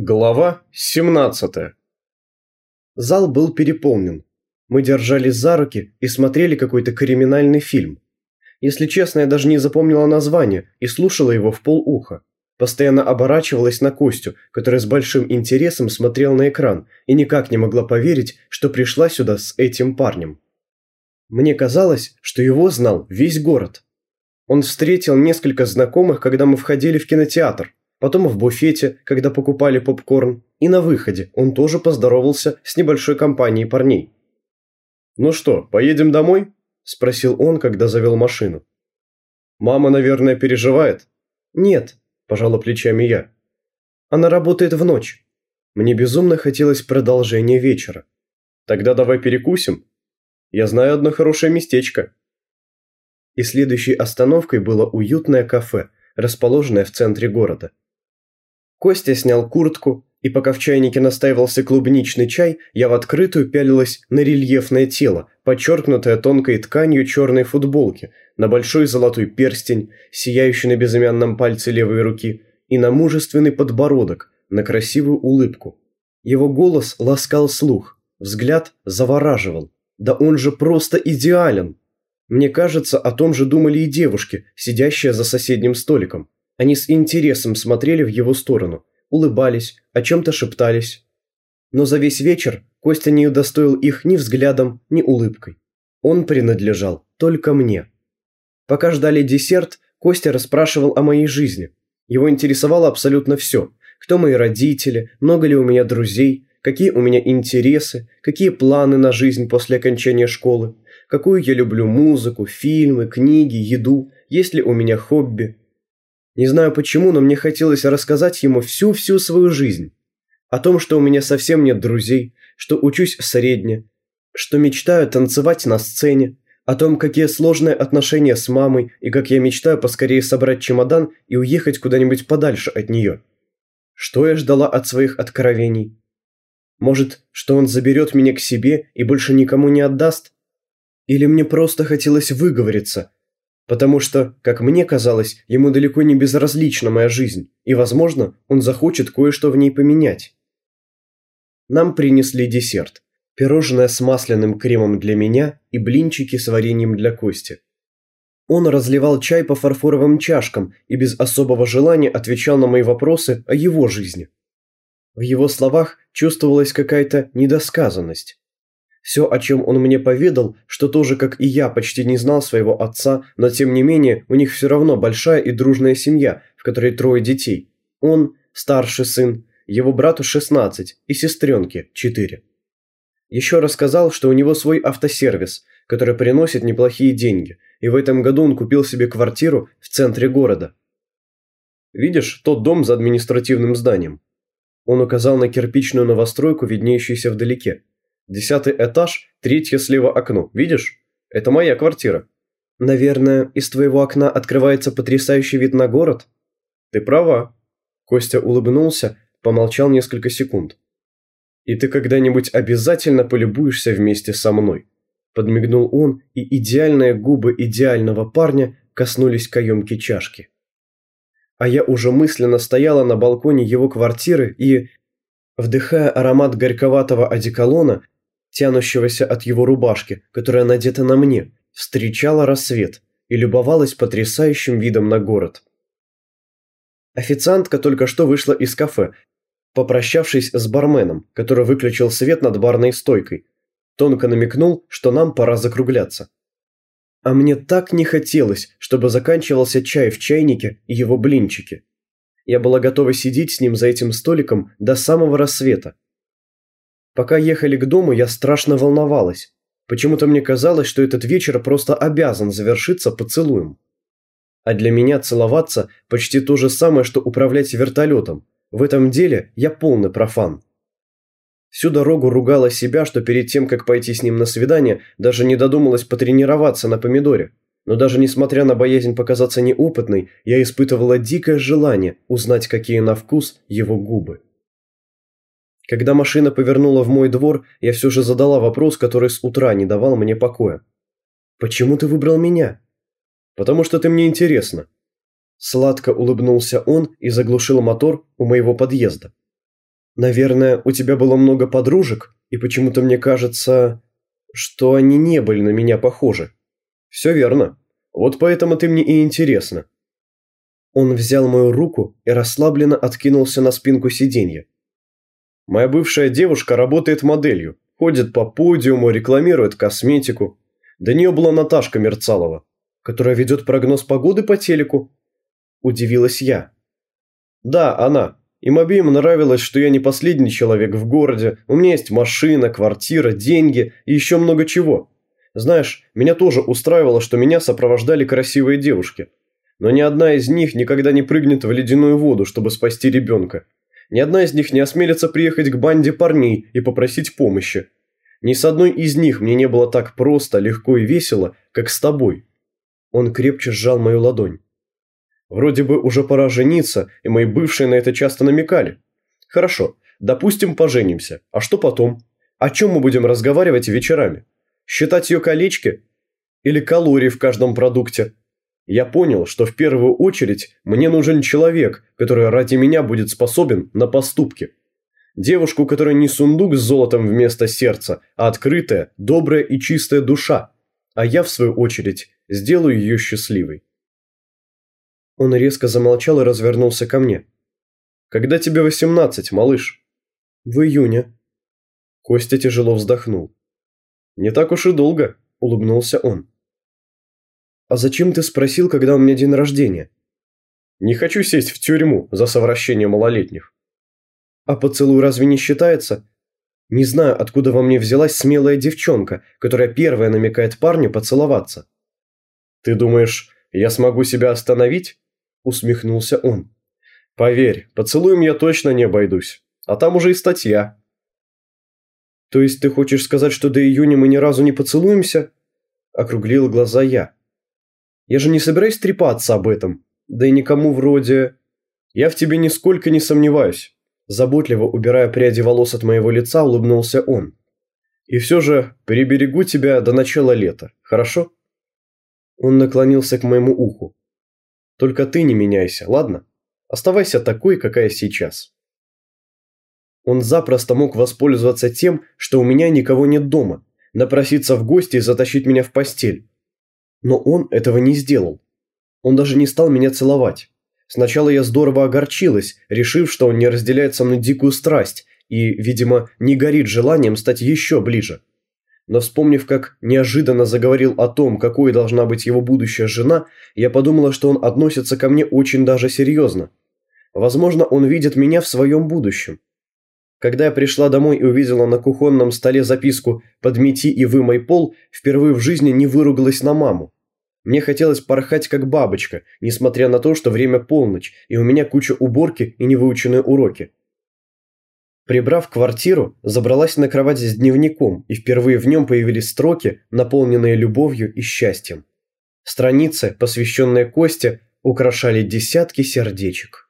Глава 17 Зал был переполнен. Мы держались за руки и смотрели какой-то криминальный фильм. Если честно, я даже не запомнила название и слушала его в полуха. Постоянно оборачивалась на Костю, который с большим интересом смотрел на экран и никак не могла поверить, что пришла сюда с этим парнем. Мне казалось, что его знал весь город. Он встретил несколько знакомых, когда мы входили в кинотеатр, потом в буфете, когда покупали попкорн, и на выходе он тоже поздоровался с небольшой компанией парней. «Ну что, поедем домой?» – спросил он, когда завел машину. «Мама, наверное, переживает?» «Нет», – пожала плечами я. «Она работает в ночь. Мне безумно хотелось продолжения вечера. Тогда давай перекусим. Я знаю одно хорошее местечко». И следующей остановкой было уютное кафе, расположенное в центре города. Костя снял куртку, и пока в чайнике настаивался клубничный чай, я в открытую пялилась на рельефное тело, подчеркнутое тонкой тканью черной футболки, на большой золотой перстень, сияющий на безымянном пальце левой руки, и на мужественный подбородок, на красивую улыбку. Его голос ласкал слух, взгляд завораживал. Да он же просто идеален! Мне кажется, о том же думали и девушки, сидящие за соседним столиком. Они с интересом смотрели в его сторону, улыбались, о чем-то шептались. Но за весь вечер Костя не удостоил их ни взглядом, ни улыбкой. Он принадлежал только мне. Пока ждали десерт, Костя расспрашивал о моей жизни. Его интересовало абсолютно все. Кто мои родители, много ли у меня друзей, какие у меня интересы, какие планы на жизнь после окончания школы, какую я люблю музыку, фильмы, книги, еду, есть ли у меня хобби, не знаю почему, но мне хотелось рассказать ему всю-всю свою жизнь. О том, что у меня совсем нет друзей, что учусь средне, что мечтаю танцевать на сцене, о том, какие сложные отношения с мамой и как я мечтаю поскорее собрать чемодан и уехать куда-нибудь подальше от нее. Что я ждала от своих откровений? Может, что он заберет меня к себе и больше никому не отдаст? Или мне просто хотелось выговориться – Потому что, как мне казалось, ему далеко не безразлична моя жизнь, и, возможно, он захочет кое-что в ней поменять. Нам принесли десерт. Пирожное с масляным кремом для меня и блинчики с вареньем для Кости. Он разливал чай по фарфоровым чашкам и без особого желания отвечал на мои вопросы о его жизни. В его словах чувствовалась какая-то недосказанность. Все, о чем он мне поведал, что тоже, как и я, почти не знал своего отца, но тем не менее у них все равно большая и дружная семья, в которой трое детей. Он – старший сын, его брату 16 и сестренке 4. Еще рассказал, что у него свой автосервис, который приносит неплохие деньги, и в этом году он купил себе квартиру в центре города. «Видишь тот дом за административным зданием?» Он указал на кирпичную новостройку, виднеющуюся вдалеке. Десятый этаж, третье слева окно. Видишь? Это моя квартира. Наверное, из твоего окна открывается потрясающий вид на город? Ты права. Костя улыбнулся, помолчал несколько секунд. И ты когда-нибудь обязательно полюбуешься вместе со мной. Подмигнул он, и идеальные губы идеального парня коснулись каемки чашки. А я уже мысленно стояла на балконе его квартиры и, вдыхая аромат горьковатого одеколона, тянущегося от его рубашки, которая надета на мне, встречала рассвет и любовалась потрясающим видом на город. Официантка только что вышла из кафе, попрощавшись с барменом, который выключил свет над барной стойкой, тонко намекнул, что нам пора закругляться. А мне так не хотелось, чтобы заканчивался чай в чайнике и его блинчики. Я была готова сидеть с ним за этим столиком до самого рассвета, Пока ехали к дому, я страшно волновалась. Почему-то мне казалось, что этот вечер просто обязан завершиться поцелуем. А для меня целоваться почти то же самое, что управлять вертолетом. В этом деле я полный профан. Всю дорогу ругала себя, что перед тем, как пойти с ним на свидание, даже не додумалась потренироваться на помидоре. Но даже несмотря на боязнь показаться неопытной, я испытывала дикое желание узнать, какие на вкус его губы. Когда машина повернула в мой двор, я все же задала вопрос, который с утра не давал мне покоя. «Почему ты выбрал меня?» «Потому что ты мне интересна». Сладко улыбнулся он и заглушил мотор у моего подъезда. Наверное, у тебя было много подружек, и почему-то мне кажется, что они не были на меня похожи. Все верно. Вот поэтому ты мне и интересна. Он взял мою руку и расслабленно откинулся на спинку сиденья. Моя бывшая девушка работает моделью, ходит по подиуму, рекламирует косметику. До нее была Наташка Мерцалова, которая ведет прогноз погоды по телеку. Удивилась я. Да, она. Им обеим нравилось, что я не последний человек в городе, у меня есть машина, квартира, деньги и еще много чего. Знаешь, меня тоже устраивало, что меня сопровождали красивые девушки. Но ни одна из них никогда не прыгнет в ледяную воду, чтобы спасти ребенка. Ни одна из них не осмелится приехать к банде парней и попросить помощи. Ни с одной из них мне не было так просто, легко и весело, как с тобой. Он крепче сжал мою ладонь. Вроде бы уже пора жениться, и мои бывшие на это часто намекали. Хорошо, допустим, поженимся. А что потом? О чем мы будем разговаривать вечерами? Считать ее колечки? Или калории в каждом продукте? Я понял, что в первую очередь мне нужен человек, который ради меня будет способен на поступки. Девушку, которая не сундук с золотом вместо сердца, а открытая, добрая и чистая душа. А я, в свою очередь, сделаю ее счастливой. Он резко замолчал и развернулся ко мне. «Когда тебе восемнадцать, малыш?» «В июне». Костя тяжело вздохнул. «Не так уж и долго», – улыбнулся он. «А зачем ты спросил, когда у меня день рождения?» «Не хочу сесть в тюрьму за совращение малолетних». «А поцелуй разве не считается?» «Не знаю, откуда во мне взялась смелая девчонка, которая первая намекает парню поцеловаться». «Ты думаешь, я смогу себя остановить?» – усмехнулся он. «Поверь, поцелуем я точно не обойдусь. А там уже и статья». «То есть ты хочешь сказать, что до июня мы ни разу не поцелуемся?» – округлил глаза я. Я же не собираюсь трепаться об этом. Да и никому вроде... Я в тебе нисколько не сомневаюсь. Заботливо убирая пряди волос от моего лица, улыбнулся он. И все же переберегу тебя до начала лета, хорошо? Он наклонился к моему уху. Только ты не меняйся, ладно? Оставайся такой, какая сейчас. Он запросто мог воспользоваться тем, что у меня никого нет дома, напроситься в гости и затащить меня в постель. Но он этого не сделал. Он даже не стал меня целовать. Сначала я здорово огорчилась, решив, что он не разделяет со мной дикую страсть и, видимо, не горит желанием стать еще ближе. Но вспомнив, как неожиданно заговорил о том, какой должна быть его будущая жена, я подумала, что он относится ко мне очень даже серьезно. Возможно, он видит меня в своем будущем. Когда я пришла домой и увидела на кухонном столе записку «Подмети и вымой пол», впервые в жизни не выругалась на маму. Мне хотелось порхать как бабочка, несмотря на то, что время полночь, и у меня куча уборки и невыученные уроки. Прибрав квартиру, забралась на кровать с дневником, и впервые в нем появились строки, наполненные любовью и счастьем. Страницы, посвященные Косте, украшали десятки сердечек.